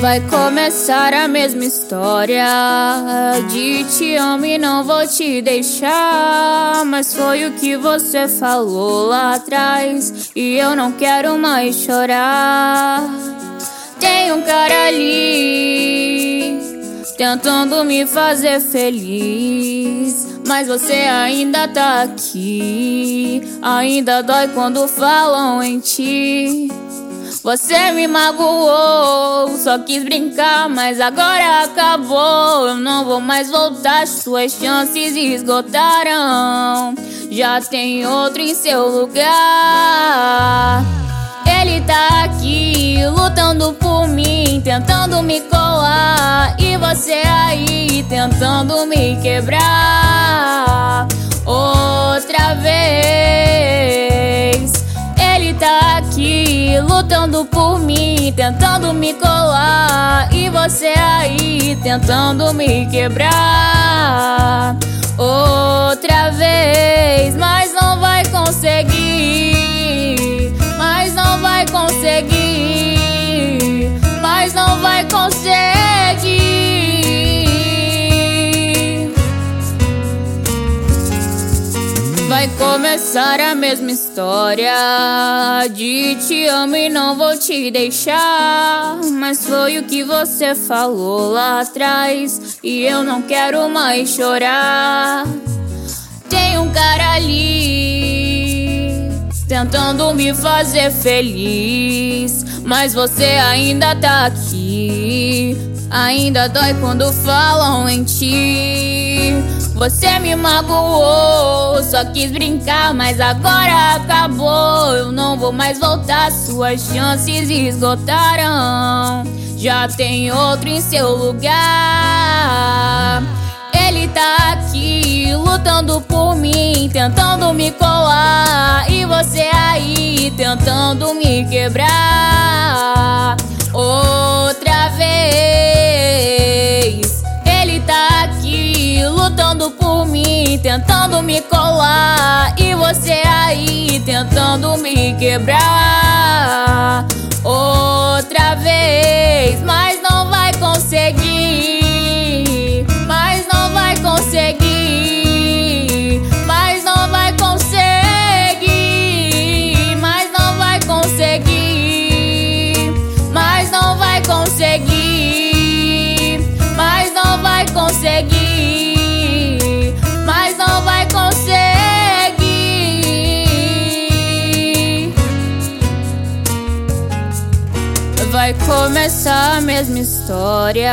Vai começar a mesma história. De te amo e não vou te deixar Mas foi o que você falou lá atrás E eu não quero mais chorar. Tem um cara ali Tentando me fazer feliz Mas você ainda tá aqui. Ainda dói quando falam em ti você me magoou, só quis brincar, mas agora acabou. Eu não vou mais voltar, suas chances esgotaram. Já tem outro em seu lugar. Ele tá aqui lutando por mim, tentando me colar. E você aí tentando me quebrar. Outra vez. Ele tá aqui lutando por mim, tentando me colar. E você aí tentando me quebrar. Outra vez, mas Vai começar a mesma história. De te amo e não vou te deixar. Mas foi o que você falou lá atrás. E eu não quero mais chorar. Tem um cara ali Tentando me fazer feliz. Mas você ainda tá aqui. Ainda dói quando falam em ti você me magoou, só quis brincar, mas agora acabou. Eu não vou mais voltar, suas chances esgotaram. Já tem outro em seu lugar. Ele tá aqui lutando por mim, tentando me colar. E você aí tentando me quebrar. Tentando me colar. E você aí tentando me quebrar. Outra vez, vai começar a mesma história.